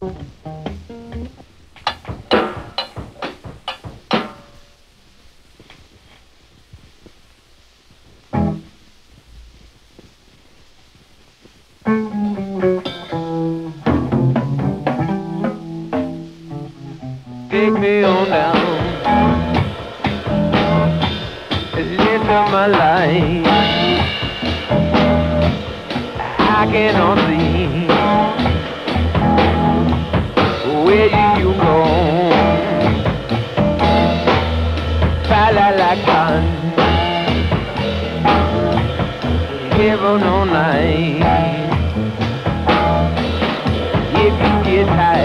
Take me on down. Into my life. I cannot see sun, heaven all night. If you get tired.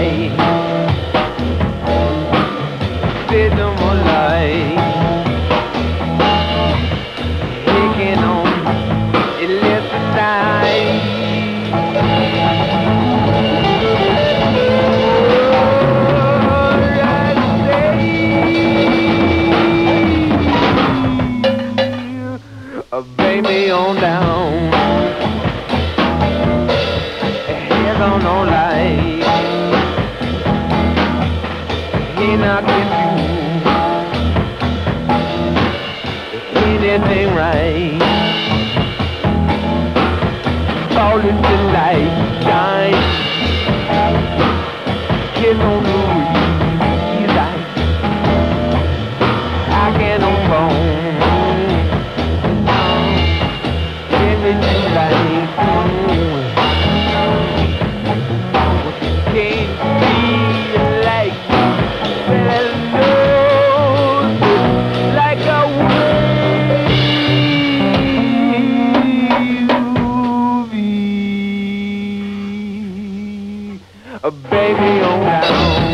on all. He not do anything right. Falling the light, shine. Kiss i can't no phone. Give it light. A baby, oh own.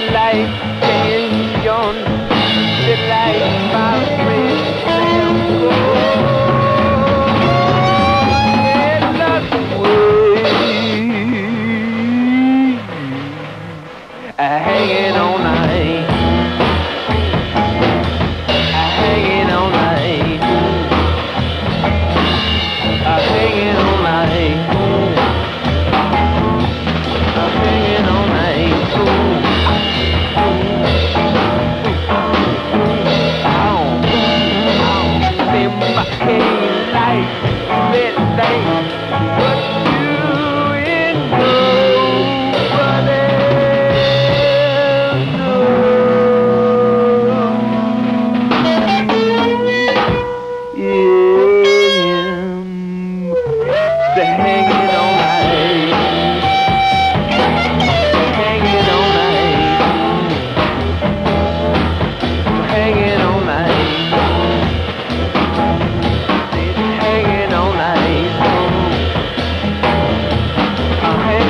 life. Hey, life.